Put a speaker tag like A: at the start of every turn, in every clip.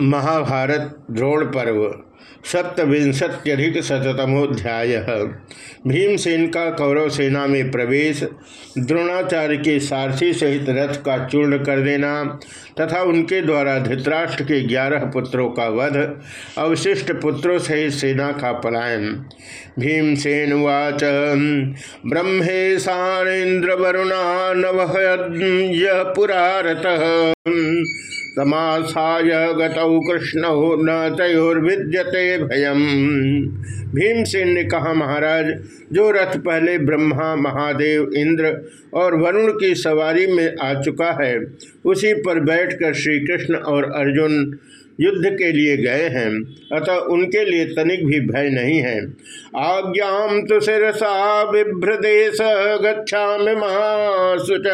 A: महाभारत द्रोण पर्व, सप्तविंशत्यधिक शतमोध्याय भीमसेन का कौरव सेना में प्रवेश, द्रोणाचार्य के सारथी सहित रथ का चूर्ण कर देना, तथा उनके द्वारा धृतराष्ट्र के ग्यारह पुत्रों का वध, अवशिष्ट पुत्रों सहित सेना का पलायन। भीमसेन वाच ब्रह्मे ब्रह्मेशानेन्द्र वरुणा नव पुरारत। तमाशाय गतौ कृष्ण न भयम। भीमसेन ने कहा, महाराज, जो रथ पहले ब्रह्मा, महादेव, इंद्र और वरुण की सवारी में आ चुका है, उसी पर बैठकर श्री कृष्ण और अर्जुन युद्ध के लिए गए हैं, अतः उनके लिए तनिक भी भय नहीं है। आज्ञा तो शिरसा बिभ्रदेश गच्छा महासुच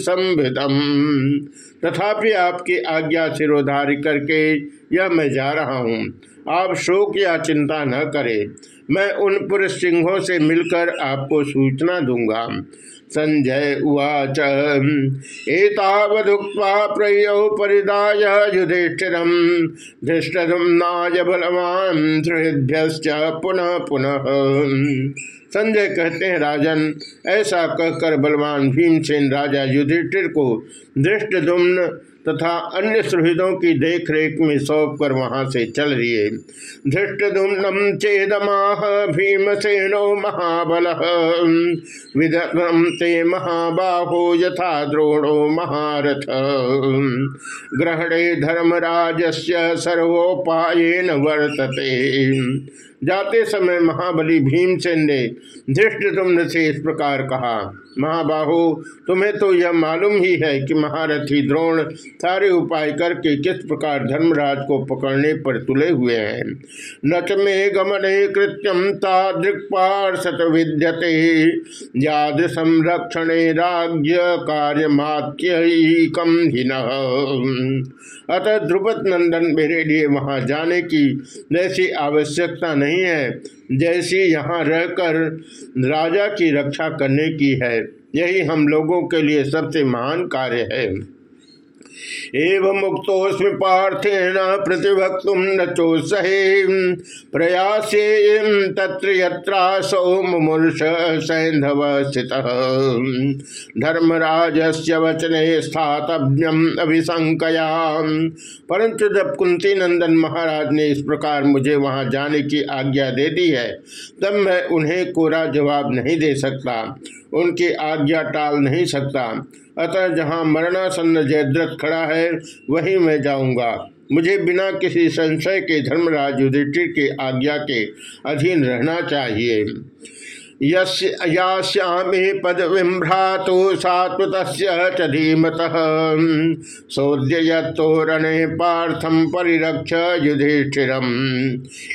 A: संभितम तथापि आपकी आज्ञा सिरोधारी करके यह मैं जा रहा हूँ। आप शोक या चिंता न करें। मैं उन पुरुष सिंहों से मिलकर आपको सूचना दूँगा। संजय उवाच। एतावदुक्त्वा प्रयौ परिदाय युधिष्ठिरं धृष्टदुम्नाय बलवान् त्रिभ्यश्च पुनः पुनः। संजय कहते हैं, राजन, ऐसा कहकर बलवान भीमसेन राजा युधिष्ठिर को दृष्ट तथा अन्य सुहृदों की देखरेख में सौंप कर वहाँ से चल रही धृष्टुम्नम चेदमाह भीमसेनो महाबल। विधम ते महाबाहो यथा द्रोणो महारथ। ग्रहणे धर्मराज से सर्वोपायन वर्तते। जाते समय महाबली भीमसेन ने धृष्ट तुमने से इस प्रकार कहा, महाबाहु, तुम्हें तो यह मालूम ही है कि महारथी द्रोण सारे उपाय करके किस प्रकार धर्मराज को पकड़ने पर तुले हुए हैं। नच में गमने कृत्यम तादृक्पार्षत विद्यते, याद संरक्षण राज्य कार्य मात्यकम अतः ध्रुपद नंदन मेरे लिए वहाँ जाने की जैसी आवश्यकता नहीं है। जैसी यहाँ रहकर राजा की रक्षा करने की है, यही हम लोगों के लिए सबसे महान कार्य है। एवं मुक्तोस्मि पार्थेन प्रतिभक्त न चोत्सहे प्रयासे तत्र यत्रासौ मुमूर्ष सैंधव स्थित धर्मराज से वचने स्थातव्यम अभिशंकया परंतु जब कुंती नंदन महाराज ने इस प्रकार मुझे वहाँ जाने की आज्ञा दे दी है, तब मैं उन्हें कोरा जवाब नहीं दे सकता। उनकी आज्ञा टाल नहीं सकता। अतः जहाँ मरणासन्न जयद्रथ खड़ा है, वहीं मैं जाऊँगा। मुझे बिना किसी संशय के धर्मराज युधिष्ठिर के आज्ञा के अधीन रहना चाहिए। याश्यामे पद विभ्रातु सात्वत धीमत। सोद्यतोरणे पार्थम परिरक्ष युधिष्ठिर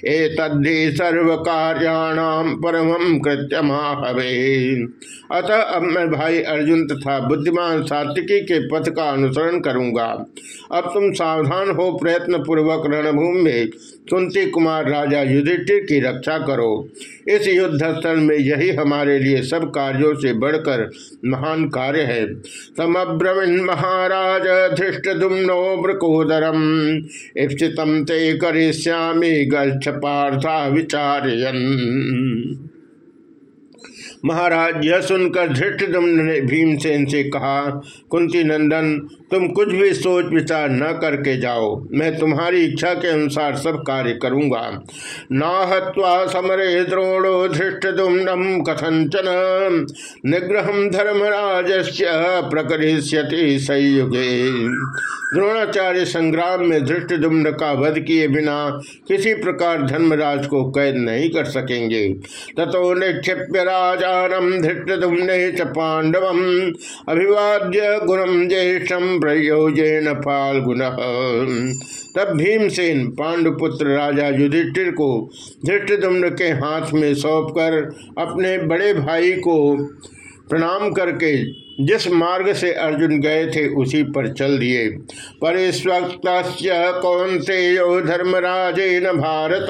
A: एतद्धि सर्व कार्याणाम परम कृत्यमाहवे। अतः अब मैं भाई अर्जुन तथा बुद्धिमान सात्विकी के पथ का अनुसरण करूँगा। अब तुम सावधान हो प्रयत्न पूर्वक रणभूमि में कुंती कुमार राजा युधिष्ठिर की रक्षा करो। इस युद्ध स्थल में यही हमारे लिए सब कार्यों से बढ़कर महान कार्य है। समब्रवीण महाराज, धृष्ट दुम्नो ब्रकोदरम स्थितम ते करिष्यामी, गच्छ पार्था विचारयन। महाराज यह सुनकर धृष्टदम्न ने भीमसेन से कहा, कुंती नंदन, तुम कुछ भी सोच विचार न करके जाओ। मैं तुम्हारी इच्छा के अनुसार सब कार्य करूँगा। नाहत्वा समरे द्रोणो धृष्टदुम्नम कथंचन निग्रह धर्मराज प्रकरिष्यति द्रोणाचार्य संग्राम में धृष्टदुम्न का वध किए बिना किसी प्रकार धर्मराज को कैद नहीं कर सकेंगे। तथो निक्षिप्य राजा विचारम धृष्टुम्ने च पांडव अभिवाद्य गुणम ज्येष्ठम प्रयोजन फाल्गुन। तब भीमसेन पांडुपुत्र राजा युधिष्ठिर को धृष्टुम्न के हाथ में सौंपकर अपने बड़े भाई को प्रणाम करके जिस मार्ग से अर्जुन गए थे, उसी पर चल दिए। परिस्वक्त कौनते न भारत।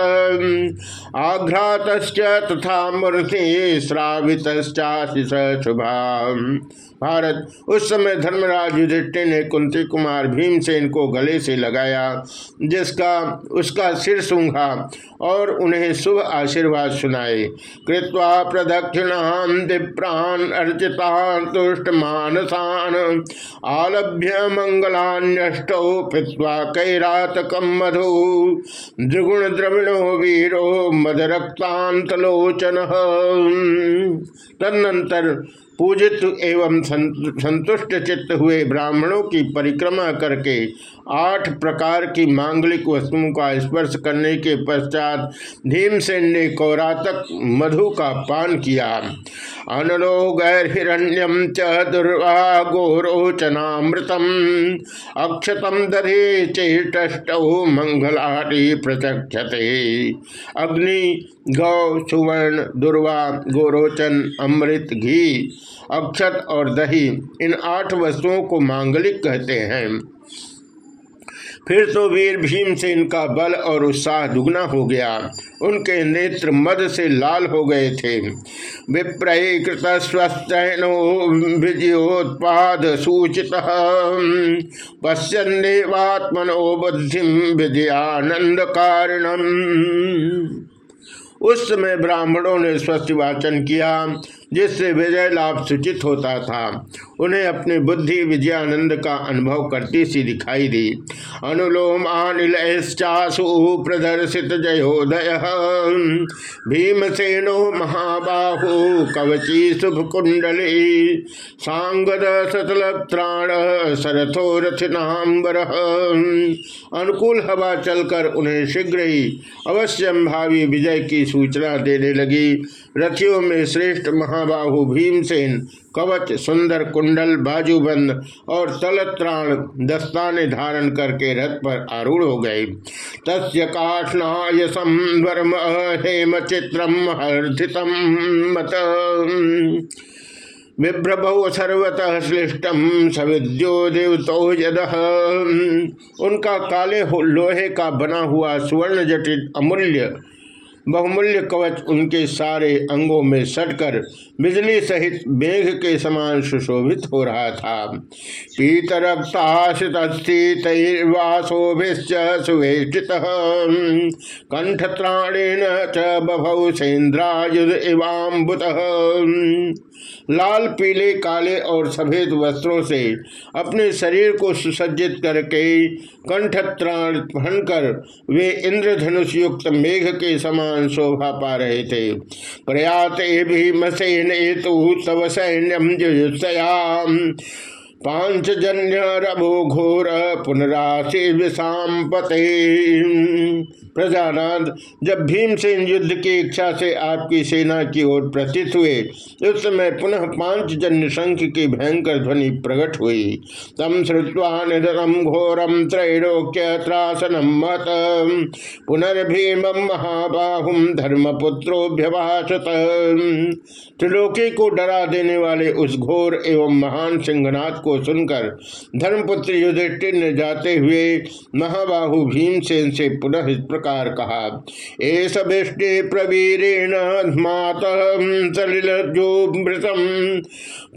A: आघ्रात तथा मूर्ति श्रावित शुभा भारत। उस समय धर्मराज युधिष्ठिर ने कुंती कुमार भीमसेन को गले से लगाया, जिसका, उसका सिर सूंघा और उन्हें शुभ आशीर्वाद सुनाए। कृत्वा प्रदक्षिणान दिप्रान अर्चितान तुष्ट मानसान आलभ्य मंगलान्यष्ट पीवा कैरातकम मधु। द्रिगुण द्रविणो वीरो मदरक्तांतलोचन तदनंतर पूजित एवं संतुष्ट चित्त हुए ब्राह्मणों की परिक्रमा करके आठ प्रकार की मांगलिक वस्तुओं का स्पर्श करने के पश्चात भीमसेन ने कौरातक मधु का पान किया। अनलो गैरहिरण्यम च दुर्वा गोरोचनामृतम अक्षतम दधे चेष्ट मंगलाटी प्रचक्षते। अग्नि गौ सुवर्ण, दुर्वा, गोरोचन, अमृत, घी अक्षत और दही इन आठ वस्तुओं को मांगलिक कहते हैं। फिर तो वीर भीम से इनका बल और उत्साह दुगना हो गया। उनके नेत्र मद से लाल हो गए थे। विप्रकृत स्वस्थनो विजयोत्पाद सूचित। पश्यन्देवात्मनो बुद्धि विजयानंद कारणम उस समय ब्राह्मणों ने स्वस्थ वाचन किया, जिससे विजय लाभ सूचित होता था। उन्हें अपनी बुद्धि विजयानंद का अनुभव करती सी दिखाई दी। अनुलोम अनिलश्चासु प्रदर्शित जयोदय। भीमसेनो महाबाहु कवची शुभ कुंडली सांगद सतल त्राण सरथो रथनाम्बर। अनुकूल हवा चलकर उन्हें शीघ्र ही अवश्य भावी विजय की सूचना देने लगी, रथियों में श्रेष्ठ महाबाहु भीमसेन, कवच, सुंदर कुंडल, बाजूबंद और तलत्राण दस्ताने धारण करके रथ पर आरूढ़ हो गए। तस्य हेम चित्रम हर्षितम मत। विभ्रभव सर्वतः श्लिष्टम सविद्यो देवतो यद। उनका काले लोहे का बना हुआ सुवर्ण जटित अमूल्य बहुमूल्य कवच उनके सारे अंगों में सटकर बिजली सहित मेघ के समान सुशोभित हो रहा था। पीतर सुवेष्टित। कंठत्राणेन च बभौ सेन्द्रायुध इवाम्बुत। लाल, पीले, काले और सफ़ेद वस्त्रों से अपने शरीर को सुसज्जित करके कंठत्राण पहनकर वे इंद्रधनुष युक्त मेघ के समान शोभा पा रहे थे। प्रयात ए भीमसेन तव सैन्यम जुयुत्सयाम। पांचजन्य रभो घोर पुनराशि विषाम पते प्रजानाथ, जब भीमसेन युद्ध की इच्छा से आपकी सेना की ओर प्रतीत हुए, उस समय पुनः पाँच जन्य शंख की भयंकर ध्वनि प्रकट हुई। तम श्रुवा निधनम घोरम त्रैलोक्य त्रासनम मत। पुनर्भीम महाबाहुम धर्मपुत्रोभ्यभाषत त्रिलोकी को डरा देने वाले उस घोर एवं महान सिंहनाथ को सुनकर धर्मपुत्र युधिष्ठिर ने जाते हुए महाबाहु भीमसेन से पुनः प्रकार कहा। एस वृष्टि प्रवीरेण मात सलिलजोमृतम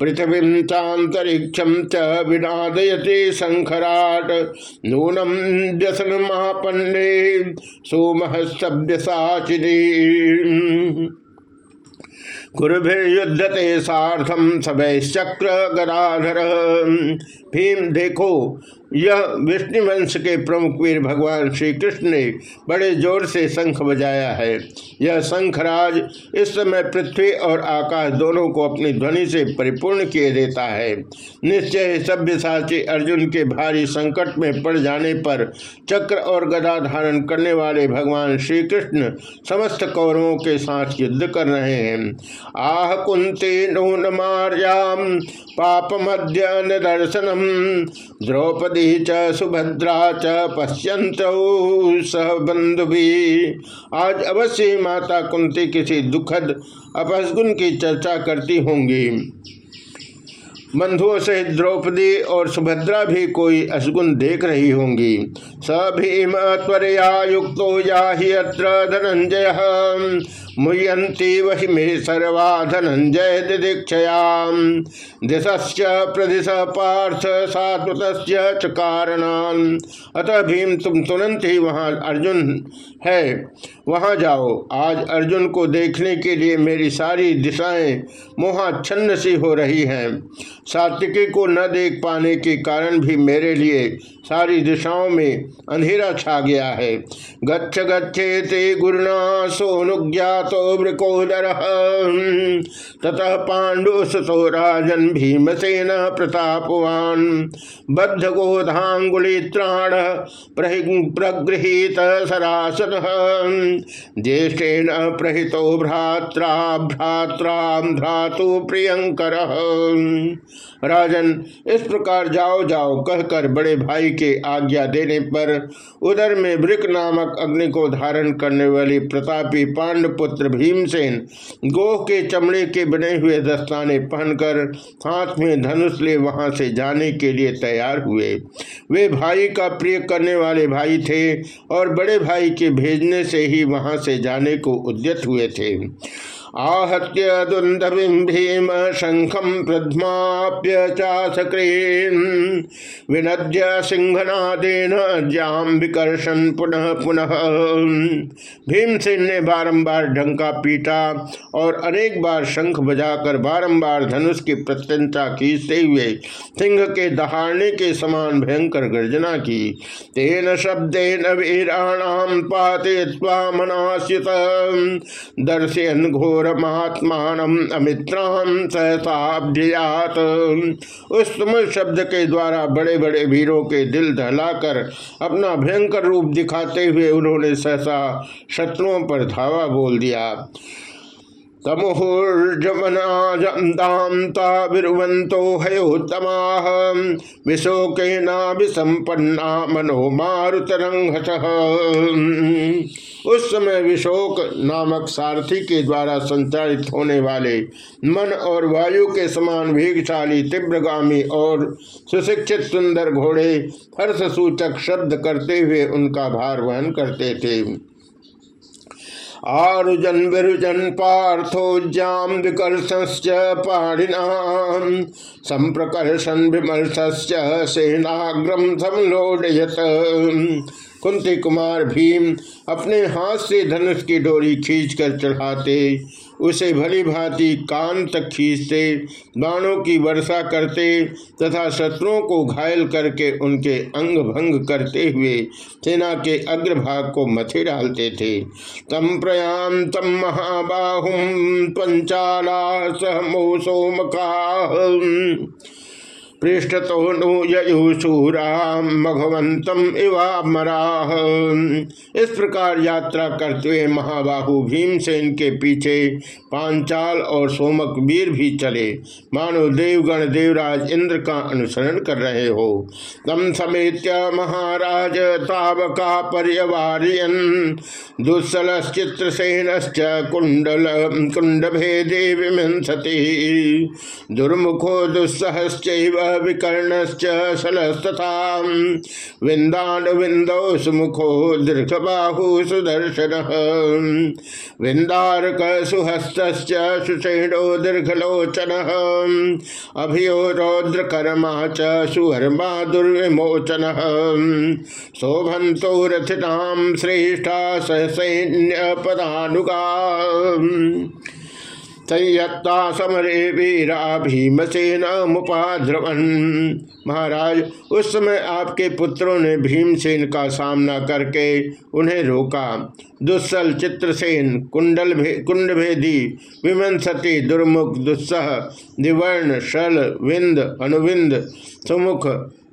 A: पृथ्वी चातरीक्षम च विनादयते शंखराट नूनम व्यसन महापन्ने सोमह सभ्य साचिनी गुरुभिर्युद्धते साधम सबैश्चक्र गदाधर भीम देखो। यह विष्णुवंश के प्रमुख वीर भगवान श्री कृष्ण ने बड़े ज़ोर से शंख बजाया है। यह शंखराज इस समय पृथ्वी और आकाश दोनों को अपनी ध्वनि से परिपूर्ण किए देता है। निश्चय सभ्य साची अर्जुन के भारी संकट में पड़ जाने पर चक्र और गदा धारण करने वाले भगवान श्री कृष्ण समस्त कौरवों के साथ युद्ध कर रहे हैं। आह कुंते नून मार्याम, पाप मध्य निदर्शनम द्रौपदी च सुभद्रा च पश्यंत सह बंधु भी आज अवश्य माता कुंती किसी दुखद अपसगुन की चर्चा करती होंगी। बंधुओं सहित द्रौपदी और सुभद्रा भी कोई असगुन देख रही होंगी। स भीम त्वरया युक्तो या ही अत्र धनंजय। मुयंती वही मे सर्वा धनंजय दिदीक्षयाम दिशश्च प्रदिश पार्थ सात्वत च कारणान। अतः भीम, तुम तुरंत ही वहाँ अर्जुन है। वहाँ जाओ। आज अर्जुन को देखने के लिए मेरी सारी दिशाएँ मोहाच्छन्न सी हो रही हैं। सात्विकी को न देख पाने के कारण भी मेरे लिए सारी दिशाओं में अंधेरा छा गया है। गच्छ गच्छे ते गुरुना सोनुज्ञातो वृकोदर ततः पांडु सो राजन भीमसेन प्रतापवान। बद्ध गोधांगुलित्राण प्रगृहित सरासन ज्येष्ठेन प्रहितो भ्रात्रा भ्रात्रा, भ्रातु प्रियंकर राजन, इस प्रकार जाओ जाओ कहकर बड़े भाई के आज्ञा देने पर उधर में वृक नामक अग्नि को धारण करने वाली प्रतापी पांडपुत्र भीमसेन, गोह के चमड़े के बने हुए दस्ताने पहनकर हाथ में धनुष ले वहाँ से जाने के लिए तैयार हुए। वे भाई का प्रिय करने वाले भाई थे और बड़े भाई के भेजने से ही वहाँ से जाने को उद्यत हुए थे। आहत्य दुंदभिम भीम शंखम प्रध्माप्य चाशक्रीन विनद्य सिंहनादेन जाम विकर्षण पुनः पुनः। भीमसेन ने बारंबार ढंका पीटा और अनेक बार शंख बजाकर बारंबार धनुष की प्रत्यंता खींचते हुए सिंह के दहाड़ने के समान भयंकर गर्जना की। तेन शब्देन वीराणाम पाते मनाश्युत दर्शयन घोर घोर महात्मान अमित्रान सहसाभ्यात। उस तुमुल शब्द के द्वारा बड़े बड़े वीरों के दिल दहलाकर, अपना भयंकर रूप दिखाते हुए उन्होंने सहसा शत्रुओं पर धावा बोल दिया। तमुहुर्जमनाजंताविरुवंतो हयोत्तमा। विशोकेना विसंपन्ना उस समय विशोक नामक सारथी के द्वारा संचालित होने वाले मन और वायु के समान वेगशाली, तीव्रगामी और सुशिक्षित सुंदर घोड़े हर्ष सूचक शब्द करते हुए उनका भार वहन करते थे। आरुजन विरुजन पार्थोज्याम विकर्षश्च पाणिनाम संप्रकर्षण विमर्शश्च सेनाग्रम समलोडयत कुंती कुमार भीम अपने हाथ से धनुष की डोरी खींचकर चढ़ाते उसे भली भांति कान तक खींचते, बाणों की वर्षा करते तथा शत्रुओं को घायल करके उनके अंग भंग करते हुए सेना के अग्रभाग को मथे डालते थे। तम प्रयाम तम महाबाहुम पंचाला सहमोसोमका पृष्ठतो नु ययुसूराम मघवंतम इवामराह इस प्रकार यात्रा करते हुए महाबाहु भीमसेन के पीछे पांचाल और सोमक वीर भी चले। मानो देवगण देवराज इंद्र का अनुसरण कर रहे हो। तम समेत महाराज तावका पर्यवारियन। दुस्सलश्चित्रसेन कुंडल कुंड भेदे विमंसति। दुर्मुखो दुस्सहश्चैव विकर्णश्च शलस्तथा विंदान विंदो सुमुखो दीर्घ बाहु सुदर्शन। विंदारक सुहस्त सुषेणो दीर्घलोचन। अभियो रौद्र कर्मा च सुहर्मा दुर्विमोचन। शोभंतो रथिताम श्रेष्ठा सहसैन्य पदानुगा संयत्ता समरे वीरा भीमसेन मुपाध्रवन महाराज उस समय आपके पुत्रों ने भीमसेन का सामना करके उन्हें रोका। दुस्सल चित्रसेन कुंडल भे, कुंड भेदी विमंसती दुर्मुख दुस्सह दिवर्ण शल विंद अनुविंद सुमुख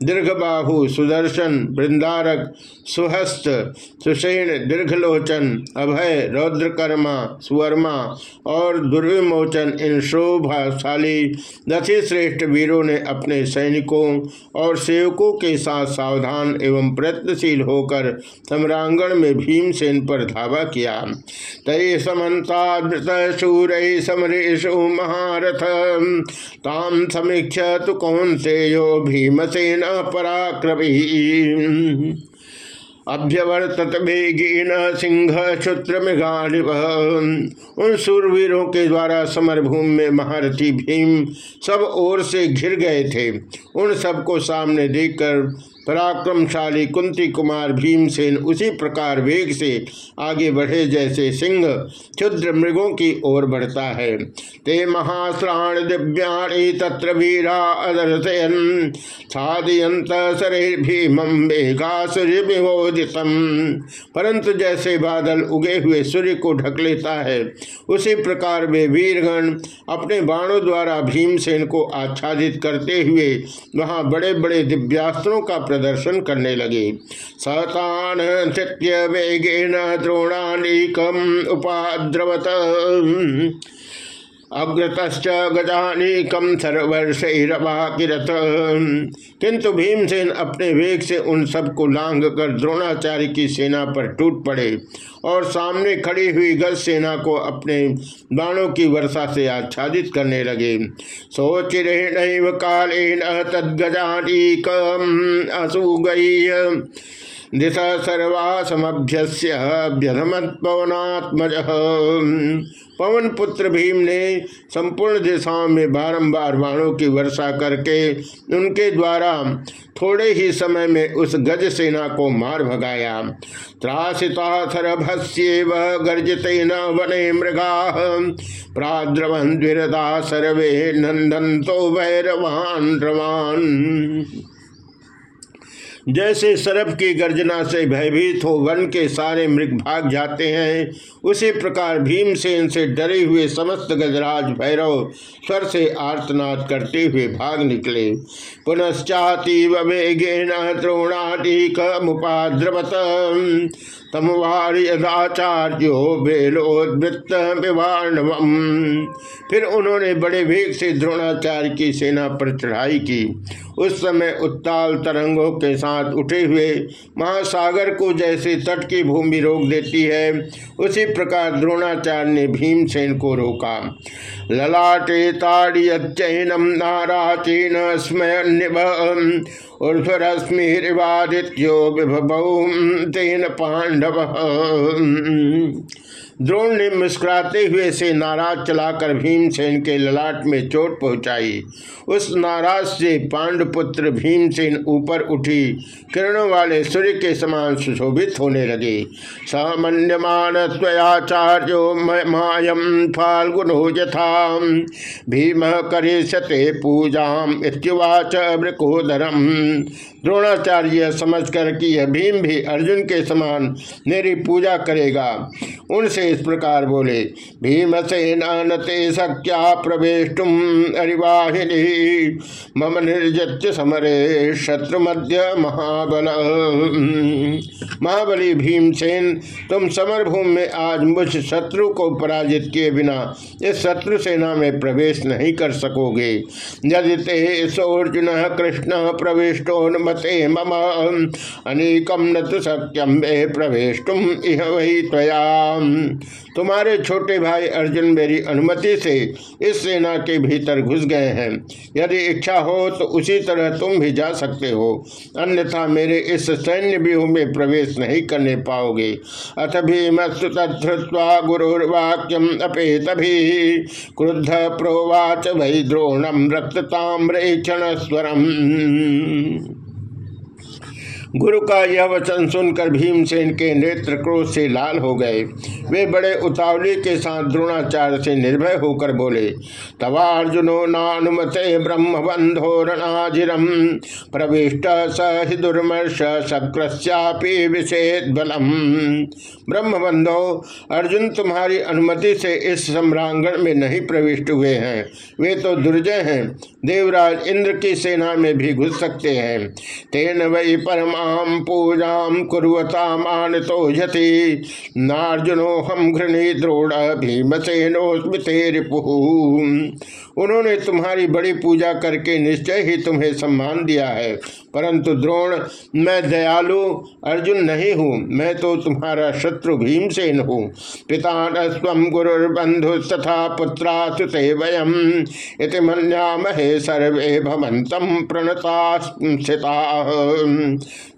A: दीर्घबाहु, सुदर्शन, वृंदारक, सुहस्त, सुषेण, दीर्घलोचन, अभय, रौद्रकर्मा, सुवर्मा और दुर्विमोचन इन शोभाशाली दथि श्रेष्ठ वीरों ने अपने सैनिकों और सेवकों के साथ सावधान एवं प्रयत्नशील होकर सम्रांगण में भीमसेन पर धावा किया। तय समन्ता शूर समरेशु महारथ। ताम समीक्ष तु कौन से यो भीमसेन? पराक्रमी अभ्यवर्तत वेगीन सिंह क्षुत्र मृगालिव उन सूरवीरों के द्वारा समरभूमि में महारथी भीम सब ओर से घिर गए थे। उन सबको सामने देखकर पराक्रमशाली कुंती कुमार भीमसेन उसी प्रकार वेग से आगे बढ़े जैसे सिंह क्षुद्र मृगों की ओर बढ़ता है। ते महाश्राण दिव्याणी तत्र वीरा अदर्शयन छादयंत शरीर भीमम परंतु जैसे बादल उगे हुए सूर्य को ढक लेता है, उसी प्रकार वे वीरगण अपने बाणों द्वारा भीमसेन को आच्छादित करते हुए वहाँ बड़े बड़े दिव्यास्त्रों का प्रदर्शन करने लगे। सतान नृत्य वेगेन द्रोणानीकम उपाद्रवत। अग्रतश्च गजानीकम सर्वर्षरवाकिरत किंतु भीमसेन अपने वेग से उन सबको लांग कर द्रोणाचार्य की सेना पर टूट पड़े और सामने खड़ी हुई गज सेना को अपने बाणों की वर्षा से आच्छादित करने लगे। सोचिरेण कालेन तदगजानीकम दिशा सर्वासमभ्यस्यभ्यधमत्पवनात्मज पवन पुत्र भीम ने संपूर्ण दिशाओं में बारंबार बाणों की वर्षा करके उनके द्वारा थोड़े ही समय में उस गज सेना को मार भगाया। त्रासिता सरभस्येव गर्जित न वने मृगा। प्राद्रवन द्विरदा सर्वे नंदन तो भैरवान रवान। जैसे सरप की गर्जना से भयभीत हो वन के सारे मृग भाग जाते हैं, उसी प्रकार भीमसेन से डरे हुए समस्त गजराज भैरव स्वर से आर्तनाद करते हुए भाग निकले। पुनश्चातीव वेगेन द्रोणाटिक मुपाद्रवत तमवार्यदाचार्यो बेलोद्वृत्त फिर उन्होंने बड़े वेग से द्रोणाचार्य की सेना पर चढ़ाई की। उस समय उत्ताल तरंगों के साथ उठे हुए महासागर को जैसे तट की भूमि रोक देती है, उसी प्रकार द्रोणाचार्य ने भीमसेन को रोका। ललाटे ताड़ियनम नाराचीन स्मयनिभ ऊर्ध्वरश्मिवादित्यो तेन पांडव द्रोण ने मुस्कुराते हुए से नाराज़ चलाकर भीमसेन के ललाट में चोट पहुंचाई। उस नाराज़ से पांडपुत्र भीमसेन ऊपर उठी। किरणों वाले सूर्य के समान सुशोभित होने लगे। सामान्यमान स्वयाचार्यो मायम फाल्गुनो यथा भीम करे पूजा इतवाच वृकोदरम द्रोणाचार्य समझ कर कि यह भीम भी अर्जुन के समान मेरी पूजा करेगा। उनसे इस प्रकार बोले भीमसेन नते सक्या प्रवेशुम अरिवाहिनी। मम निर्जत्य समरे शत्रु मध्य महाबल। महाबली भीमसेन, तुम समर भूमि में आज मुझ शत्रु को पराजित किए बिना इस शत्रु सेना में प्रवेश नहीं कर सकोगे। यदि ते सोर्जुन कृष्ण प्रविष्टोन्मते मम अनेकम न तो सक्यम प्रवेश तुम इह वही त्वया तुम्हारे छोटे भाई अर्जुन मेरी अनुमति से इस सेना के भीतर घुस गए हैं। यदि इच्छा हो तो उसी तरह तुम भी जा सकते हो। अन्यथा मेरे इस सैन्य व्यूह में प्रवेश नहीं करने पाओगे। अथ भीमस्तु तत्वा गुरुर्वाक्यम अपे तभी क्रुद्ध प्रोवाच वही द्रोणम रक्तताम्र क्षण स्वरम गुरु का यह वचन सुनकर भीमसेन के नेत्र क्रोध से लाल हो गए। वे बड़े उतावली के साथ द्रोणाचार्य से निर्भय होकर बोले तवार्जुनो नानुमते ब्रह्म बंधोरणाजिरम प्रविष्ट स दुर्मर्श शक्रस्यापि विषेद बलम ब्रह्म बंधो अर्जुन तुम्हारी अनुमति से इस सम्रांगण में नहीं प्रविष्ट हुए हैं। वे तो दुर्जय हैं। देवराज इंद्र की सेना में भी घुस सकते हैं। तेन वही परमाम पूजा कुरता मान तो यति। नार्जुनो हम घृणी द्रोड़ भीमसेनोस्मिते रिपु। उन्होंने तुम्हारी बड़ी पूजा करके निश्चय ही तुम्हें सम्मान दिया है। परंतु द्रोण, मैं दयालु अर्जुन नहीं हूँ, मैं तो तुम्हारा शत्रु भीमसेन हूँ। पिता स्व गुरुर्बंधु तथा पुत्रा सुते वयम। इति मन्यामहे सर्वे भवंतम प्रणता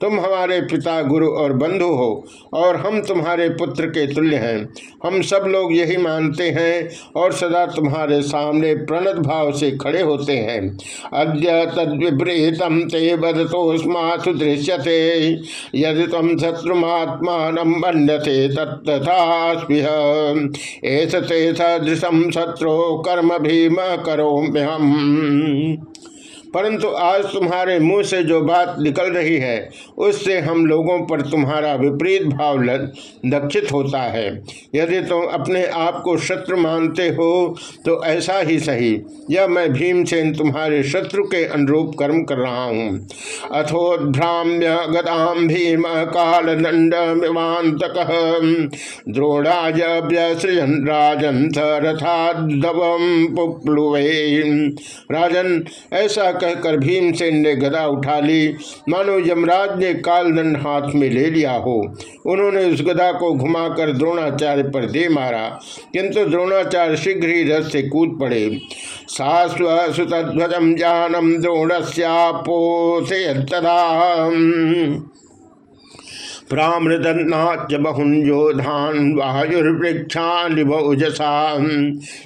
A: तुम हमारे पिता, गुरु और बंधु हो और हम तुम्हारे पुत्र के तुल्य हैं। हम सब लोग यही मानते हैं और सदा तुम्हारे सामने प्रणत भाव से खड़े होते हैं। अद्य तद विपरीतम ते बदतोस्मासु दृश्यते, यदि तम शत्रुमात्मान मन्यते तत्था ऐसे सदृशम शत्रु कर्म भीम करो हम परंतु आज तुम्हारे मुँह से जो बात निकल रही है, उससे हम लोगों पर तुम्हारा विपरीत भाव दक्षित होता है। यदि तुम अपने आप को शत्रु मानते हो तो ऐसा ही सही। यह मैं भीमसेन तुम्हारे शत्रु के अनुरूप कर्म कर रहा हूँ। अथोद्राम्य गदाम भीम काल दंड द्रोणाज व्यसृजन राजन राजन, ऐसा कहकर भीमसेन ने गदा उठा ली। मानो यमराज ने कालदंड हाथ में ले लिया हो। उन्होंने उस गदा को घुमाकर द्रोणाचार्य पर दे मारा। किंतु द्रोणाचार्य शीघ्र ही रथ से कूद पड़े। सास्वसुतध्वजम जानम द्रोण द्रोणस्यापोसे प्रामृदन्नाच बहुंजोधान वायुर्वृक्षानिभौजसा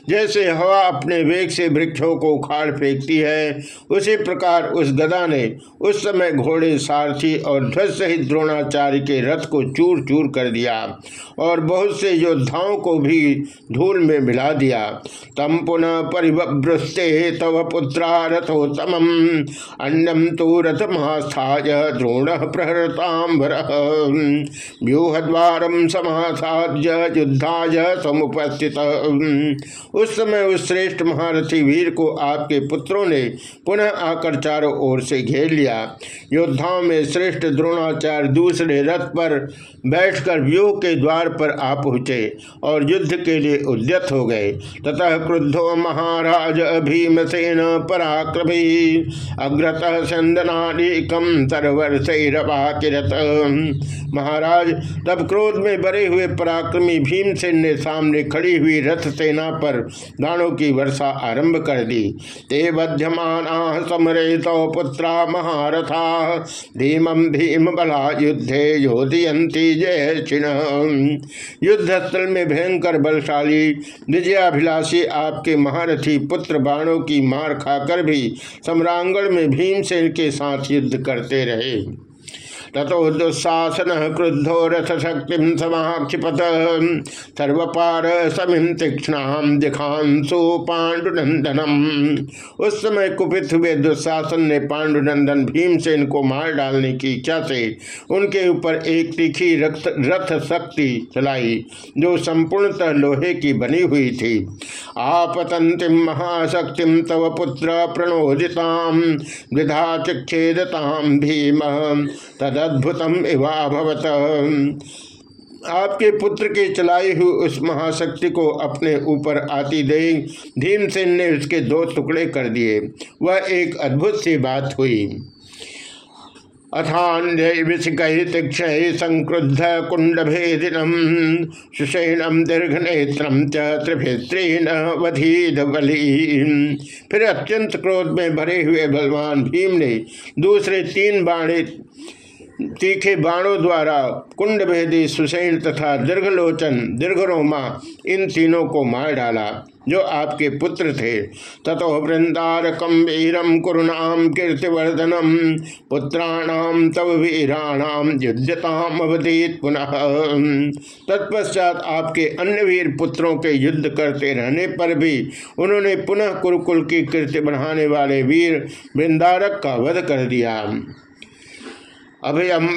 A: जैसे हवा अपने वेग से वृक्षों को उखाड़ फेंकती है, उसी प्रकार उस गदा ने उस समय घोड़े, सारथी और ध्वज सहित द्रोणाचार्य के रथ को चूर चूर कर दिया और बहुत से योद्धाओं को भी धूल में मिला दिया। तम पुनः परिव्रस्ते तव पुत्रा रथोत्तम अन्यम तो रथ महास्थाय द्रोण प्रहरतांबर व्यूहद्वार समासाद्य युद्धाय समुपस्थित। उस समय उस श्रेष्ठ महारथी वीर को आपके पुत्रों ने पुनः आकर चारों ओर से घेर लिया। योद्धाओं में श्रेष्ठ द्रोणाचार्य दूसरे रथ पर बैठकर व्यूह के द्वार पर आ पहुँचे और युद्ध के लिए उद्यत हो गए। ततः क्रुद्धो महाराज, भीमसेन पराक्रमी, अग्रत संदनाकम से महाराज, तब क्रोध में बरे हुए पराक्रमी भीमसेन ने सामने खड़ी हुई रथ सेना पर दानों की वर्षा आरंभ कर दी। ते बध्यमान समरे तो पुत्रा महारथा। धीमम भीम बला युद्धे योधयंती जय चिन्ह युद्ध स्थल में भयंकर बलशाली, विजयाभिलाषी आपके महारथी पुत्र बाणों की मार खाकर भी सम्रांगण में भीमसेन के साथ युद्ध करते रहे। तथो दुस्साहसन क्रुद्धो रथ शक्ति समाक्षिपत। सर्वपार समिम तीक्षणाम दिखांसु पांडुनंदनम उस समय कुपित हुए दुस्शासन ने पांडुनंदन भीमसेन को मार डालने की इच्छा से उनके ऊपर एक तीखी रथ शक्ति चलाई, जो संपूर्णतः लोहे की बनी हुई थी। आपतंतिम महाशक्तिम तव पुत्र प्रणोदिताम विधा चिक्षेदताम भीम। तद अद्भुतम इवाभवत आपके पुत्र के चलाई हुई उस महाशक्ति को अपने ऊपर आती दे भीमसेन ने उसके दो टुकड़े कर दिए। वह एक अद्भुत सी बात हुई। अथान्यक्षय संक्रुद्ध दीर्घ नेत्रम त्रिभिस्त्रीन वधीद फिर अत्यंत क्रोध में भरे हुए बलवान भीम ने दूसरे तीन बाणे तीखे बाणों द्वारा कुंड भेदी सुसैन तथा दीर्घलोचन, दीर्घरोमा, इन तीनों को मार डाला, जो आपके पुत्र थे। तथो वृंदारकम वीरम कुरुणाम कीर्तिवर्धनम पुत्राणाम तव वीराणाम युद्धताम अवधीत पुनः। तत्पश्चात आपके अन्य वीर पुत्रों के युद्ध करते रहने पर भी उन्होंने पुनः कुरुकुल की कीर्ति बढ़ाने वाले वीर वृंदारक का वध कर दिया। अभयम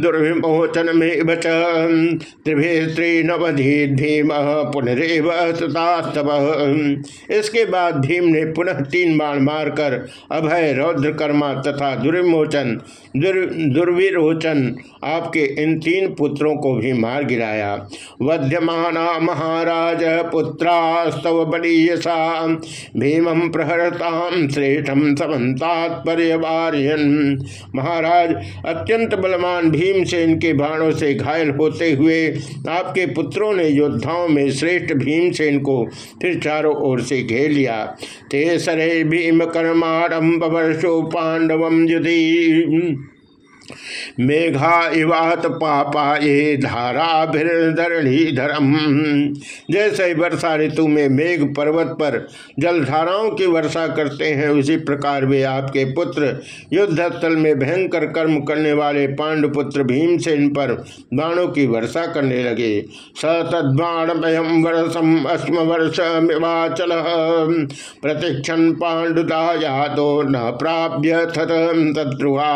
A: दुर्विमोचन में त्रिभे नवधि भीम पुनरेव सुतास्तव। इसके बाद भीम ने पुनः तीन बाण मारकर अभय, रौद्रकर्मा तथा दुर्विमोचन, दुर, दुर्विरोचन आपके इन तीन पुत्रों को भी मार गिराया। वध्यमाना महाराज पुत्रास्तव बलीयसा। भीमं प्रहरताम श्रेष्ठम समन्तात्पर्यवार्यन महाराज अत्यंत बलवान भीम से इनके बाणों से घायल होते हुए आपके पुत्रों ने योद्धाओं में श्रेष्ठ भीम से इनको फिर चारों ओर से घेर लिया। ते सरे भीम कर्मारंभ वर्षो पांडवम युधि मेघा इवात पापा ये धाराभिर्धरणी धरम। जैसे वर्षा ऋतु में मेघ पर्वत पर जलधाराओं की वर्षा करते हैं, उसी प्रकार वे आपके पुत्र युद्ध स्थल में भयंकर कर्म करने वाले पांडुपुत्र भीमसेन पर बाणों की वर्षा करने लगे। स तद्बाणमयम वर्षम अस्म वर्ष मिवाचल प्रतिक्षण पांडुदा दो न प्राप्य तद्रुआ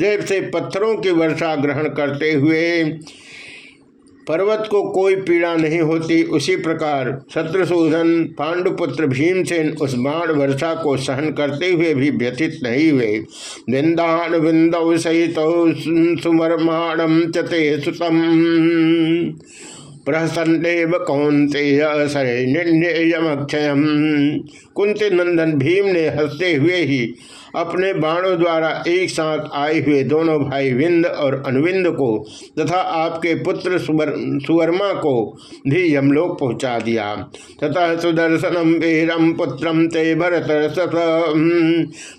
A: देव से पत्थरों की वर्षा ग्रहण करते हुए पर्वत को कोई पीड़ा नहीं होती। उसी प्रकार शत्रुसूदन पांडुपुत्र भीमसेन उस बाण वर्षा को सहन करते हुए भी व्यथित नहीं हुए। बिंदान बिंदौ सहित सुमरमाणम चते सुतम। प्रहसन्देव कौंते सैन्यक्षय कुंती नंदन भीम ने हँसते हुए ही अपने बाणों द्वारा एक साथ आए हुए दोनों भाई विंद और अनुविंद को तथा आपके पुत्र सुवर्मा को भी यमलोक पहुँचा दिया। तथा सुदर्शनम वीरम पुत्रम ते भरत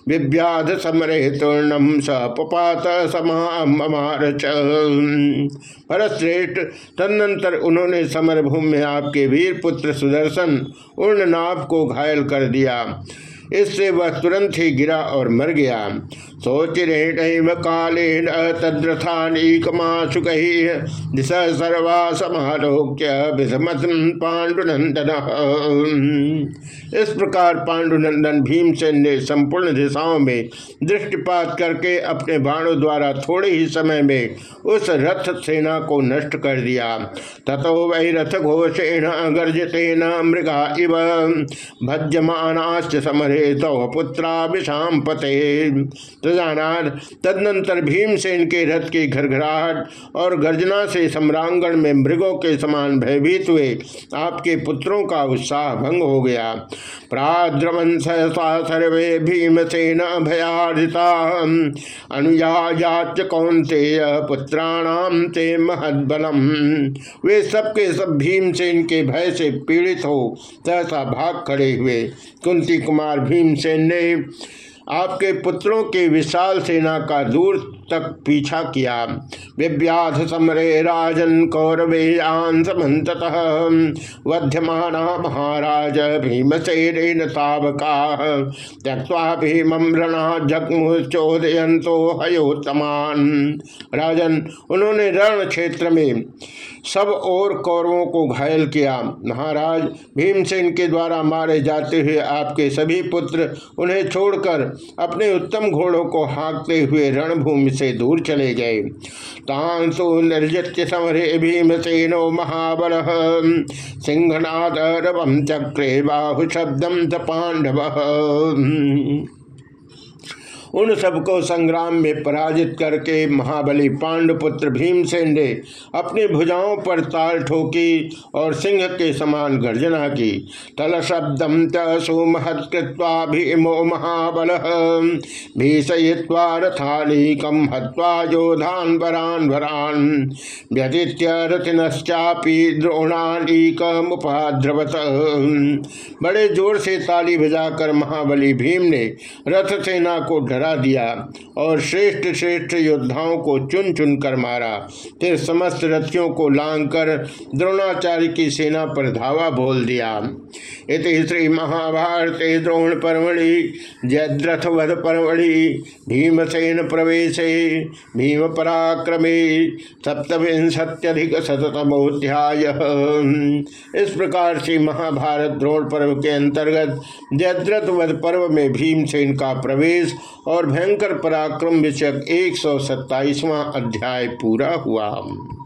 A: विव्याध समरे तूर्णम स पपात समार भरतश्रेष्ठ तदनंतर उन्होंने समरभूमि में आपके वीर पुत्र सुदर्शन उर्णनाभ को घायल कर दिया। इससे वह तुरंत ही गिरा और मर गया। सोचिरेण कालेन तद्रथानीकमाशुक दिशा सर्वा समारोक्य पांडुनंदन इस प्रकार पांडुनंदन भीमसेन ने संपूर्ण दिशाओं में दृष्टिपात करके अपने बाणों द्वारा थोड़े ही समय में उस रथ सेना को नष्ट कर दिया। तथो वही रथ घोषेण गर्जतेन मृगा इव। भज्यमानाश्च समरे तो पुत्रा विषाम पते तदनंतर भीमसेन के रथ की घरघराहट और गर्जना से सम्रांगण में मृगों के समान भयभीत हुए, आपके पुत्रों का उत्साह भंग हो गया। प्राद्रवन सहसा सर्वे भीमसेन भयाधिता अनुयाच कौनते पुत्राणाम ते महदबलम। वे सबके सब भीमसेन के भय से पीड़ित हो, सहसा भाग खड़े हुए। कुंती कुमार भीमसेन ने आपके पुत्रों के विशाल सेना का दूर तक पीछा किया। विव्याध समरे राजन कौरवेयान समत वध्यमाना महाराज भीमसेन तावका। त्यक्वा भीम रणा जगमुचोदयंतो हयोत्तमान। राजन, उन्होंने रण क्षेत्र में सब और कौरवों को घायल किया। महाराज, भीमसेन के द्वारा मारे जाते हुए आपके सभी पुत्र उन्हें छोड़कर अपने उत्तम घोड़ों को हाँकते हुए रणभूमि से दूर चले गए। तांसु निर्जित समरे भीमसेनो महाबल। सिंहनाद रवम चक्रे बाहु शब्दम पांडव। उन सबको संग्राम में पराजित करके महाबली पांडुपुत्र भीमसेन ने अपनी भुजाओं पर ताल ठोकी और सिंह के समान गर्जना की। तल शब्दम तुमहत्वा भीमो महाबल। भीषय्वा रथालीकम हत्वा योधान वरान वरान। व्यतीत्य रथिनश्चापी द्रोणालीकमुपाद्रवत बड़े ज़ोर से ताली बजाकर महाबली भीम ने रथ सेना को डरा दिया और श्रेष्ठ श्रेष्ठ योद्धाओं को चुन चुन कर मारा। फिर समस्त रथियों को लांग कर द्रोणाचार्य की सेना पर धावा बोल दिया। इति श्री महाभारत द्रोण परमणि, जयद्रथ वध परमणि, भीमसेन प्रवेश, भीम पराक्रमे, सप्तविंशत्यधिक शतमोध्याय इस प्रकार से महाभारत द्रोण पर्व के अंतर्गत जयद्रथ वध पर्व में भीमसेन का प्रवेश और भयंकर पराक्रम विषयक एक अध्याय पूरा हुआ।